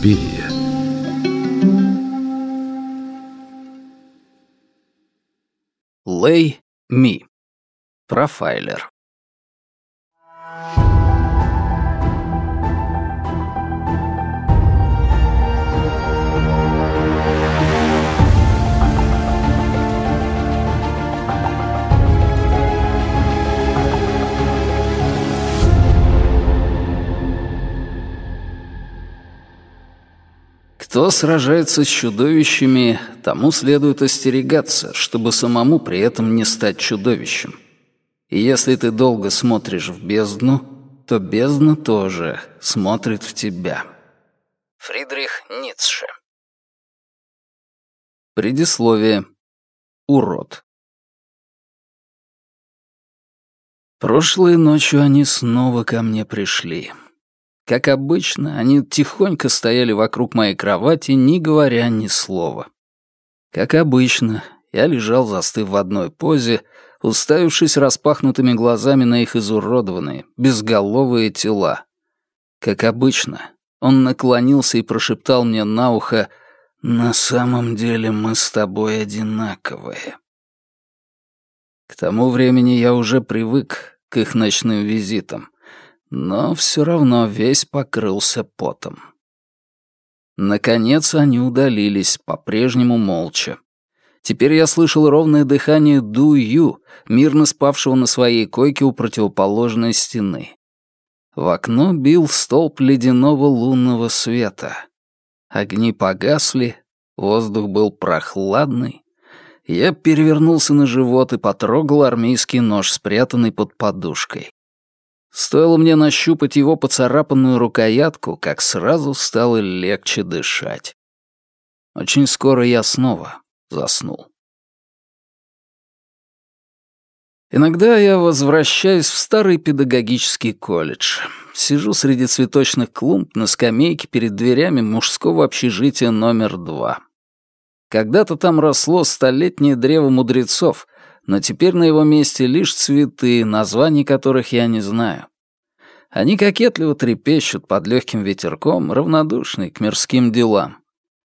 Суспирия. Лэй Ми. Профайлер. Кто сражается с чудовищами, тому следует остерегаться, чтобы самому при этом не стать чудовищем. И если ты долго смотришь в бездну, то бездна тоже смотрит в тебя. Фридрих Ницше Предисловие. Урод. Прошлой ночью они снова ко мне пришли. Как обычно, они тихонько стояли вокруг моей кровати, не говоря ни слова. Как обычно, я лежал, застыв в одной позе, уставившись распахнутыми глазами на их изуродованные, безголовые тела. Как обычно, он наклонился и прошептал мне на ухо «На самом деле мы с тобой одинаковые». К тому времени я уже привык к их ночным визитам, но все равно весь покрылся потом. Наконец они удалились, по-прежнему молча. Теперь я слышал ровное дыхание Ду Ю, мирно спавшего на своей койке у противоположной стены. В окно бил столб ледяного лунного света. Огни погасли, воздух был прохладный. Я перевернулся на живот и потрогал армейский нож, спрятанный под подушкой. Стоило мне нащупать его поцарапанную рукоятку, как сразу стало легче дышать. Очень скоро я снова заснул. Иногда я возвращаюсь в старый педагогический колледж. Сижу среди цветочных клумб на скамейке перед дверями мужского общежития номер два. Когда-то там росло столетнее древо мудрецов, но теперь на его месте лишь цветы, названий которых я не знаю. Они кокетливо трепещут под легким ветерком, равнодушные к мирским делам.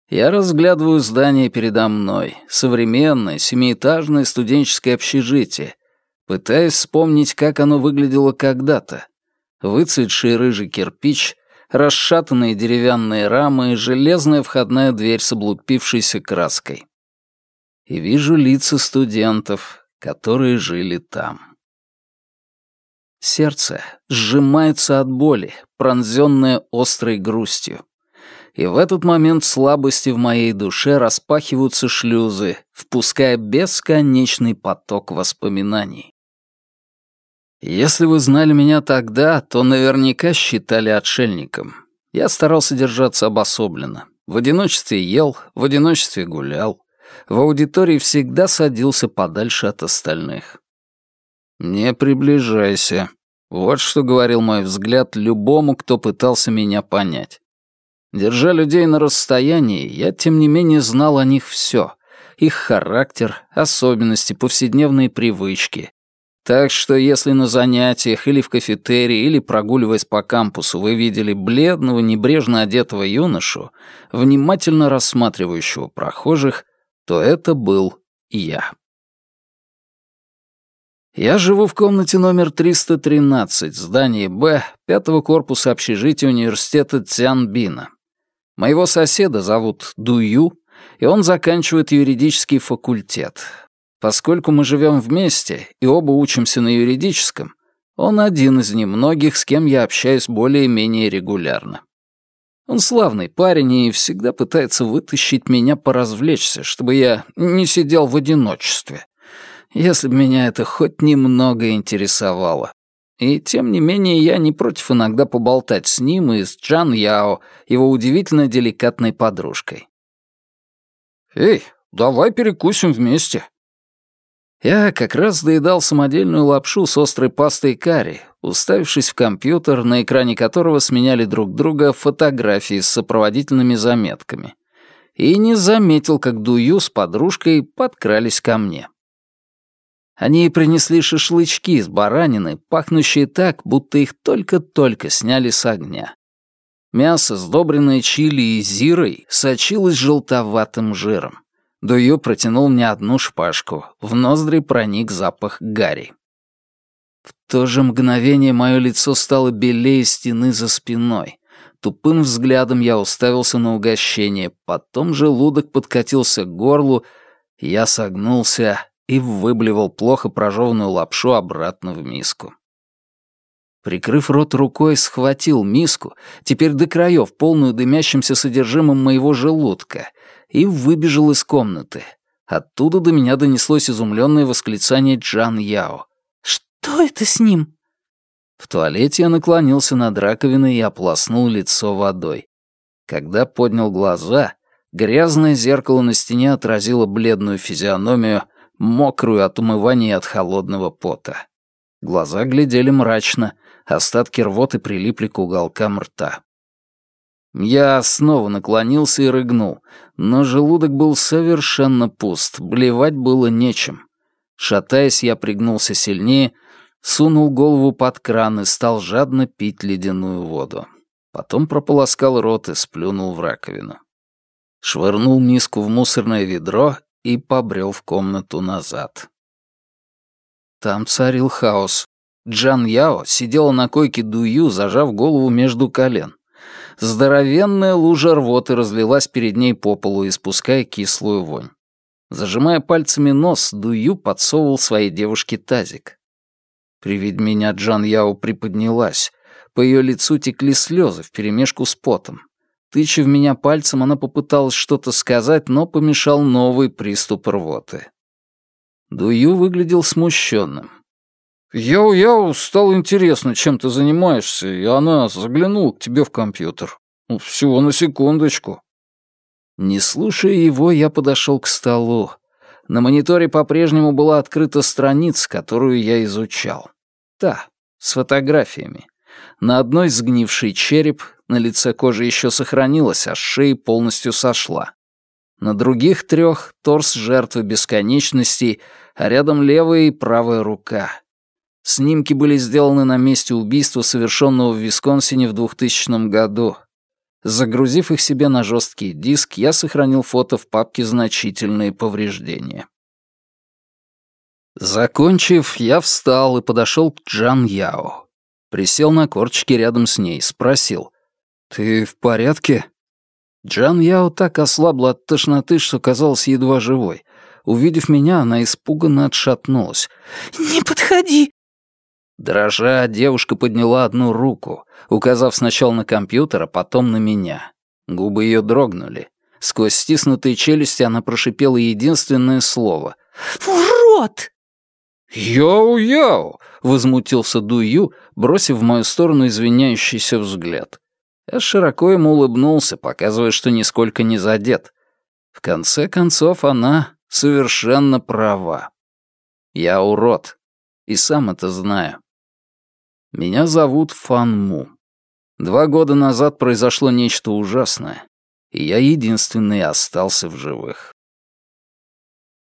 Я разглядываю здание передо мной, современное, семиэтажное студенческое общежитие, пытаясь вспомнить, как оно выглядело когда-то. Выцветший рыжий кирпич, расшатанные деревянные рамы и железная входная дверь с облупившейся краской. И вижу лица студентов, которые жили там. Сердце сжимается от боли, пронзенное острой грустью. И в этот момент слабости в моей душе распахиваются шлюзы, впуская бесконечный поток воспоминаний. Если вы знали меня тогда, то наверняка считали отшельником. Я старался держаться обособленно. В одиночестве ел, в одиночестве гулял, в аудитории всегда садился подальше от остальных. «Не приближайся», — вот что говорил мой взгляд любому, кто пытался меня понять. Держа людей на расстоянии, я, тем не менее, знал о них все. Их характер, особенности, повседневные привычки. Так что если на занятиях или в кафетерии, или прогуливаясь по кампусу вы видели бледного, небрежно одетого юношу, внимательно рассматривающего прохожих, то это был я. Я живу в комнате номер 313, здание Б, пятого корпуса общежития университета Цянбина. Моего соседа зовут Дую, и он заканчивает юридический факультет. Поскольку мы живем вместе и оба учимся на юридическом, он один из немногих, с кем я общаюсь более-менее регулярно. Он славный парень и всегда пытается вытащить меня поразвлечься, чтобы я не сидел в одиночестве. Если бы меня это хоть немного интересовало. И тем не менее я не против иногда поболтать с ним и с Джан Яо, его удивительно деликатной подружкой. «Эй, давай перекусим вместе», я как раз доедал самодельную лапшу с острой пастой карри, уставившись в компьютер, на экране которого сменяли друг друга фотографии с сопроводительными заметками. И не заметил, как Дую с подружкой подкрались ко мне. Они принесли шашлычки из баранины, пахнущие так, будто их только-только сняли с огня. Мясо, сдобренное чили и зирой, сочилось желтоватым жиром. Дую протянул мне одну шпажку. В ноздри проник запах гари. В то же мгновение мое лицо стало белее стены за спиной. Тупым взглядом я уставился на угощение, потом желудок подкатился к горлу, я согнулся и выблевал плохо прожеванную лапшу обратно в миску. Прикрыв рот рукой, схватил миску, теперь до краев, полную дымящимся содержимым моего желудка, и выбежал из комнаты. Оттуда до меня донеслось изумленное восклицание Джан Яо. «Что это с ним?» В туалете я наклонился над раковиной и ополоснул лицо водой. Когда поднял глаза, грязное зеркало на стене отразило бледную физиономию, мокрую от умывания от холодного пота. Глаза глядели мрачно, остатки рвоты прилипли к уголкам рта. Я снова наклонился и рыгнул, но желудок был совершенно пуст, блевать было нечем. Шатаясь, я пригнулся сильнее, сунул голову под кран и стал жадно пить ледяную воду. Потом прополоскал рот и сплюнул в раковину. Швырнул миску в мусорное ведро и побрел в комнату назад. Там царил хаос. Джан Яо сидела на койке Дую, зажав голову между колен. Здоровенная лужа рвоты разлилась перед ней по полу, испуская кислую вонь. Зажимая пальцами нос, Дую подсовывал своей девушке тазик. При виде меня Джан Яо приподнялась. По ее лицу текли слезы вперемешку с потом. Тыча в меня пальцем, она попыталась что-то сказать, но помешал новый приступ рвоты. Дую выглядел смущенным. «Яу-яу, стало интересно, чем ты занимаешься, и она заглянула к тебе в компьютер. Ну, всего на секундочку». Не слушая его, я подошел к столу. На мониторе по-прежнему была открыта страница, которую я изучал. Та, с фотографиями. На одной сгнивший череп, на лице кожа еще сохранилась, а с шеи полностью сошла. На других трех — торс жертвы бесконечностей, а рядом левая и правая рука. Снимки были сделаны на месте убийства, совершенного в Висконсине в 2000 году. Загрузив их себе на жесткий диск, я сохранил фото в папке «Значительные повреждения». Закончив, я встал и подошел к Джан Яо. Присел на корчики рядом с ней, спросил. «Ты в порядке?» Джан Яо так ослабла от тошноты, что казалась едва живой. Увидев меня, она испуганно отшатнулась. «Не подходи!» Дрожа, девушка подняла одну руку, указав сначала на компьютер, а потом на меня. Губы ее дрогнули. Сквозь стиснутые челюсти она прошипела единственное слово. «Урод!» «Яу-яу!» — возмутился Дую, бросив в мою сторону извиняющийся взгляд. Я широко ему улыбнулся, показывая, что нисколько не задет. В конце концов, она совершенно права. Я урод, и сам это знаю. Меня зовут Фан Му. Два года назад произошло нечто ужасное, и я единственный остался в живых.